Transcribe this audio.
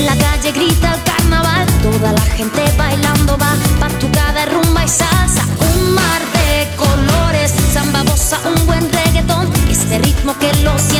En la calle grita el carnaval, toda la gente bailando va, batucada, rumba y salsa. Un mar de colores, samba, bossa, un buen reggaetón, este ritmo que lo siente